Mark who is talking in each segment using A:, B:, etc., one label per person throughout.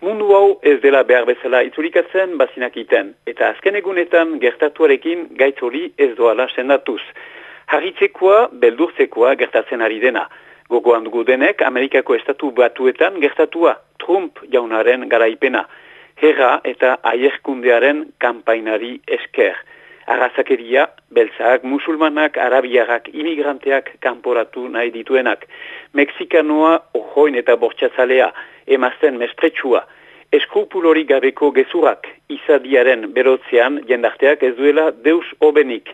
A: Mundu hau ez dela behar bezala itzulikatzen bazinakiten, eta azken egunetan gertatuarekin gaitz hori ez doala sendatuz. Harritzekoa, beldurtzekoa gertatzen ari dena. Gogoan dugu denek, Amerikako estatu batuetan gertatua, Trump jaunaren garaipena. Herra eta aierkundearen kampainari esker. Arrazakeria, beltzak, musulmanak, arabiarrak, imigranteak kanporatu nahi dituenak. Mexikanoa, ojoin eta bortxatzalea, emazten mestretsua. Eskrupulori gabeko gezurak, izadiaren berotzean jendarteak ez duela deus obenik.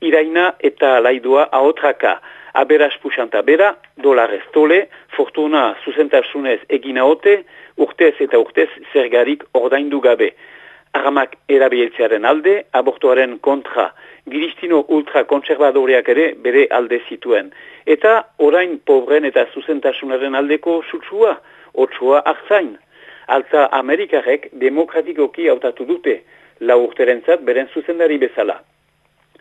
A: Iraina eta laidua ahotraka, aberaz pusanta bera, dolarez tole, fortuna zuzentasunez egina ote, urtez eta urtez zergarik ordaindu gabe. Arramak erabieltzearen alde, abortuaren kontra, giristino ultrakonservadoreak ere bere alde zituen. Eta orain pobren eta zuzentasunaren aldeko sutsua, otsua hartzain. Alta Amerikarek demokratikoki hautatu dute, lau urterentzat beren zuzendari bezala.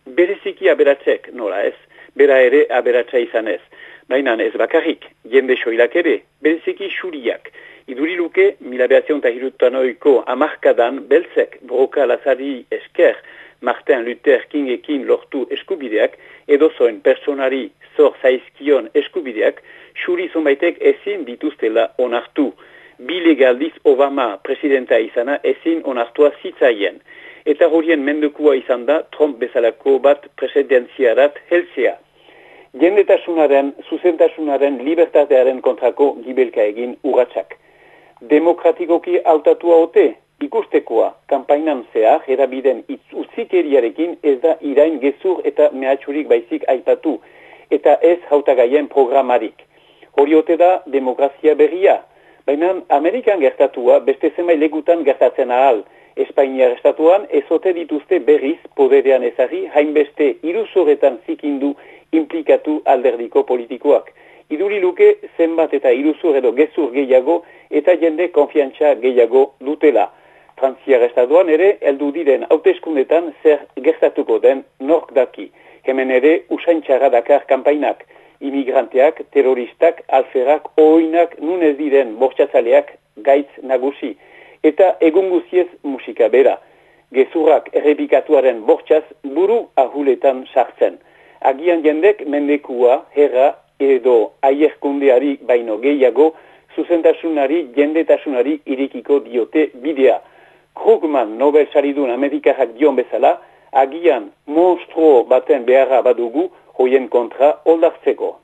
A: Bereziki aberatzek, nola ez, bera ere aberatza izan ez. Baina ez bakarrik, jende soilak ere, bereziki xuriak, Iduriluke, mila behatzion eta hirutan amarkadan belzek broka lazari esker Martin Luther Kingekin lortu eskubideak edo zoen personari zor zaizkion eskubideak xuri zonbaitek ezin dituztela onartu. Bile galdiz Obama presidenta izana ezin onartua zitzaien. Eta horien mendukua izan da Trump bezalako bat presidenziarat helzea. Jendetasunaren, zuzentasunaren, libertatearen kontrako gibelka egin urratsak demokratikoki hautatua ote, ikustekoa, kampainan zehar, erabiden utzikeriarekin ez da irain gezur eta mehatxurik baizik aipatu, eta ez hautagaien programarik. Hori ote da demokrazia berria, baina Amerikan gertatua beste zemai legutan gertatzen ahal, Espainiar estatuan ezote dituzte berriz poderean ezari hainbeste iruzoretan zikindu implikatu alderdiko politikoak iduri luke zenbat eta iruzur edo gezur gehiago eta jende konfiantza gehiago dutela. Frantziar estatuan ere, eldu diren hauteskundetan zer gertatuko den nork daki. Hemen ere, usaintxara dakar kampainak, imigranteak, terroristak, alferak, oinak, nunez diren bortxatzaleak gaitz nagusi. Eta egun guziez musika bera. Gezurrak errepikatuaren bortxaz buru ahuletan sartzen. Agian jendek mendekua, herra, edo aierkundeari baino gehiago, zuzentasunari, jendetasunari irikiko diote bidea. Krugman Nobel saridun Amerikajak dion bezala, agian monstruo baten beharra badugu hoien kontra oldartzeko.